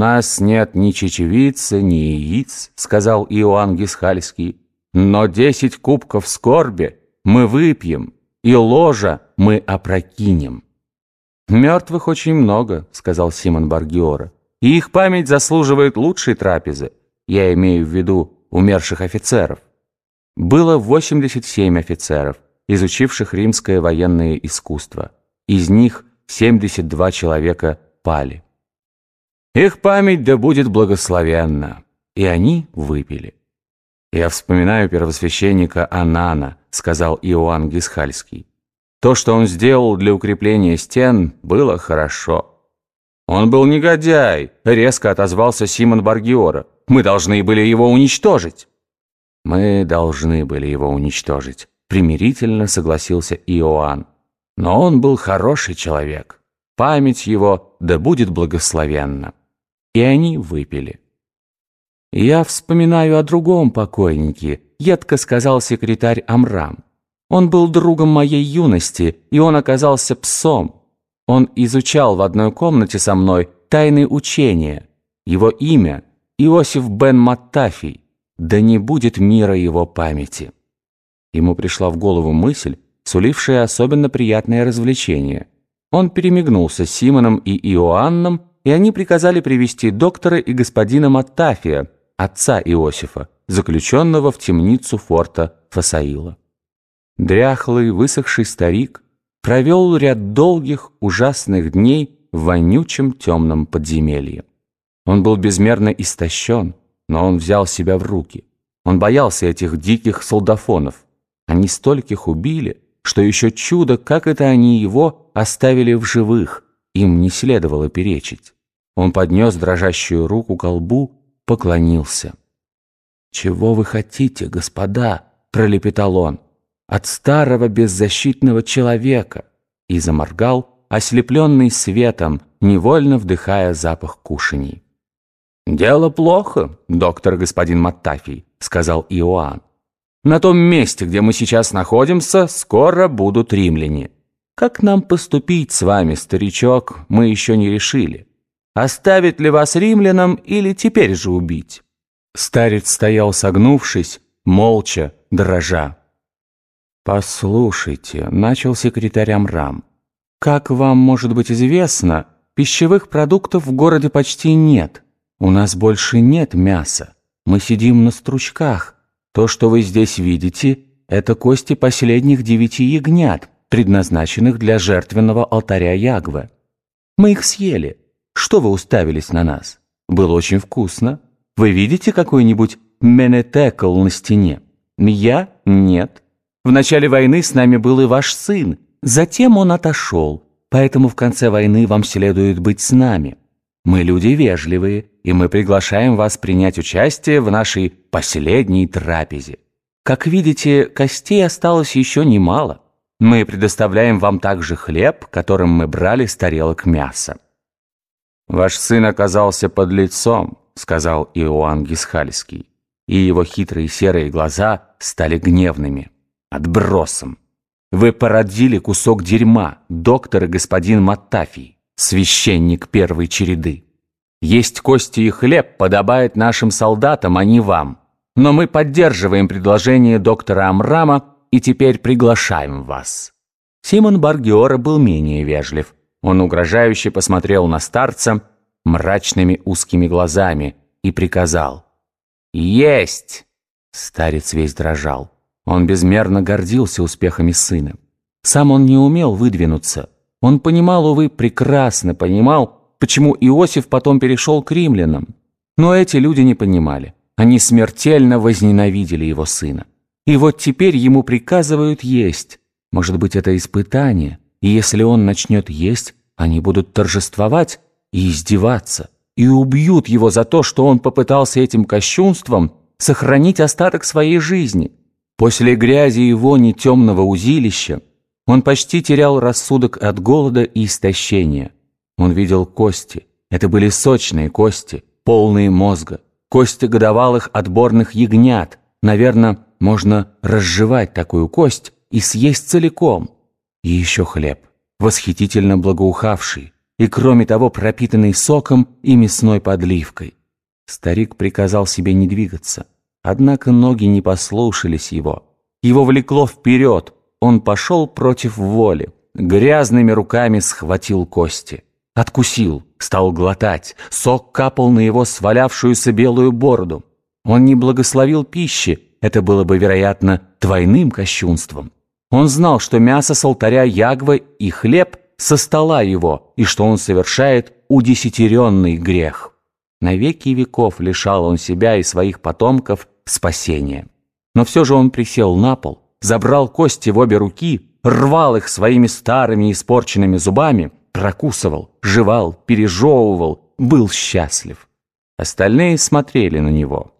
нас нет ни чечевицы, ни яиц», — сказал Иоанн Гисхальский, «но десять кубков скорби мы выпьем, и ложа мы опрокинем». «Мертвых очень много», — сказал Симон Баргиора, «и их память заслуживает лучшей трапезы. Я имею в виду умерших офицеров». Было 87 офицеров, изучивших римское военное искусство. Из них 72 человека пали. Их память да будет благословенна. И они выпили. «Я вспоминаю первосвященника Анана», — сказал Иоанн Гисхальский. «То, что он сделал для укрепления стен, было хорошо». «Он был негодяй», — резко отозвался Симон Баргиора. «Мы должны были его уничтожить». «Мы должны были его уничтожить», — примирительно согласился Иоанн. «Но он был хороший человек. Память его да будет благословенна». И они выпили. «Я вспоминаю о другом покойнике», — едко сказал секретарь Амрам. «Он был другом моей юности, и он оказался псом. Он изучал в одной комнате со мной тайны учения. Его имя — Иосиф бен Маттафий. Да не будет мира его памяти». Ему пришла в голову мысль, сулившая особенно приятное развлечение. Он перемигнулся с Симоном и Иоанном, и они приказали привести доктора и господина Маттафия, отца Иосифа, заключенного в темницу форта Фасаила. Дряхлый, высохший старик провел ряд долгих, ужасных дней в вонючем темном подземелье. Он был безмерно истощен, но он взял себя в руки. Он боялся этих диких солдафонов. Они стольких убили, что еще чудо, как это они его оставили в живых – им не следовало перечить. Он поднес дрожащую руку к лбу, поклонился. «Чего вы хотите, господа?» — пролепетал он. «От старого беззащитного человека!» И заморгал, ослепленный светом, невольно вдыхая запах кушаний. «Дело плохо, доктор господин Маттафий», — сказал Иоанн. «На том месте, где мы сейчас находимся, скоро будут римляне». Как нам поступить с вами, старичок, мы еще не решили. Оставить ли вас римлянам или теперь же убить?» Старец стоял согнувшись, молча, дрожа. «Послушайте», — начал секретарь Амрам, «как вам может быть известно, пищевых продуктов в городе почти нет. У нас больше нет мяса. Мы сидим на стручках. То, что вы здесь видите, это кости последних девяти ягнят, предназначенных для жертвенного алтаря Ягвы. Мы их съели. Что вы уставились на нас? Было очень вкусно. Вы видите какой-нибудь менетекл на стене? Я? Нет. В начале войны с нами был и ваш сын. Затем он отошел. Поэтому в конце войны вам следует быть с нами. Мы люди вежливые, и мы приглашаем вас принять участие в нашей последней трапезе. Как видите, костей осталось еще немало. Мы предоставляем вам также хлеб, которым мы брали с тарелок мяса». «Ваш сын оказался под лицом», — сказал Иоанн Гисхальский, и его хитрые серые глаза стали гневными, отбросом. «Вы породили кусок дерьма, доктор и господин Маттафий, священник первой череды. Есть кости и хлеб подобает нашим солдатам, а не вам. Но мы поддерживаем предложение доктора Амрама и теперь приглашаем вас». Симон Баргиора был менее вежлив. Он угрожающе посмотрел на старца мрачными узкими глазами и приказал. «Есть!» Старец весь дрожал. Он безмерно гордился успехами сына. Сам он не умел выдвинуться. Он понимал, увы, прекрасно понимал, почему Иосиф потом перешел к римлянам. Но эти люди не понимали. Они смертельно возненавидели его сына. И вот теперь ему приказывают есть. Может быть, это испытание. И если он начнет есть, они будут торжествовать и издеваться. И убьют его за то, что он попытался этим кощунством сохранить остаток своей жизни. После грязи и вони темного узилища он почти терял рассудок от голода и истощения. Он видел кости. Это были сочные кости, полные мозга. Кости годовалых отборных ягнят, наверное, можно разжевать такую кость и съесть целиком. И еще хлеб, восхитительно благоухавший. и, кроме того, пропитанный соком и мясной подливкой. Старик приказал себе не двигаться, однако ноги не послушались его. Его влекло вперед, он пошел против воли, грязными руками схватил кости. Откусил, стал глотать, сок капал на его свалявшуюся белую бороду. Он не благословил пищи, это было бы, вероятно, двойным кощунством. Он знал, что мясо с алтаря Ягвы и хлеб со стола его, и что он совершает удесятеренный грех. На веки веков лишал он себя и своих потомков спасения. Но все же он присел на пол, забрал кости в обе руки, рвал их своими старыми испорченными зубами, прокусывал, жевал, пережевывал, был счастлив. Остальные смотрели на него.